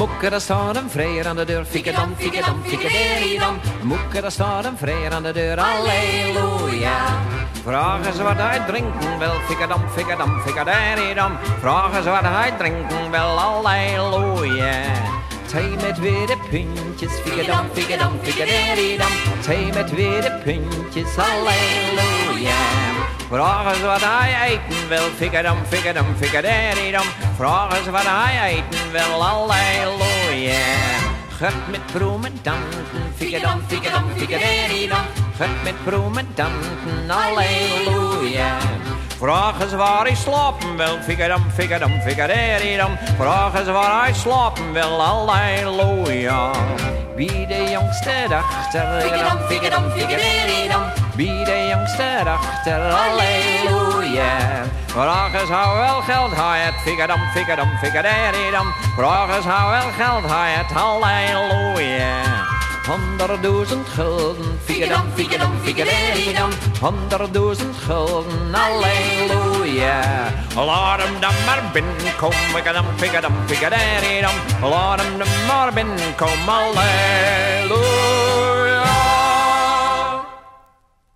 Moeke, daar staat een vrijer aan de deur. Fikkedam, fikkedam, fikkedam. Moeke, daar staat een vrijer aan de deur. Halleluja. Vragen ze wat hij drinken wil. Fikkedam, fikkedam, fikkedam. Vragen ze wat hij drinken wil. Halleluja. Thee met witte puntjes, fikkedam, fikkedam, fikkedam. Thee met witte puntjes, halleluja. Vragen ze wat hij eten wil, fikkedam, fikkedam, fikkedam. Vragen ze wat hij eten wil, halleluja. Gut met broemendanten, fikkedam, fikkedam, fikkedam. Gut met broemendanten, halleluja. Vragen ze waar hij slapen wil, fikkedam, fikkedam, fikkedam. Vragen ze waar hij slapen wil, halleluja. Wie de jongste dachter, fikkedam, fikkedam, fikkedam. Wie de jongste dachter, halleluja. Vragen ze how wel geld hij het, fikkedam, fikkedam, fikkedam. Vragen ze how wel geld hij het, halleluja. Honderdduizend gulden, fikkedam, fikkedam, fikkedam. Honderdduizend gulden, halleluja. Lordum dum marbin com wigadum figadum figadaddy dum Lordum dum marbin come alleluia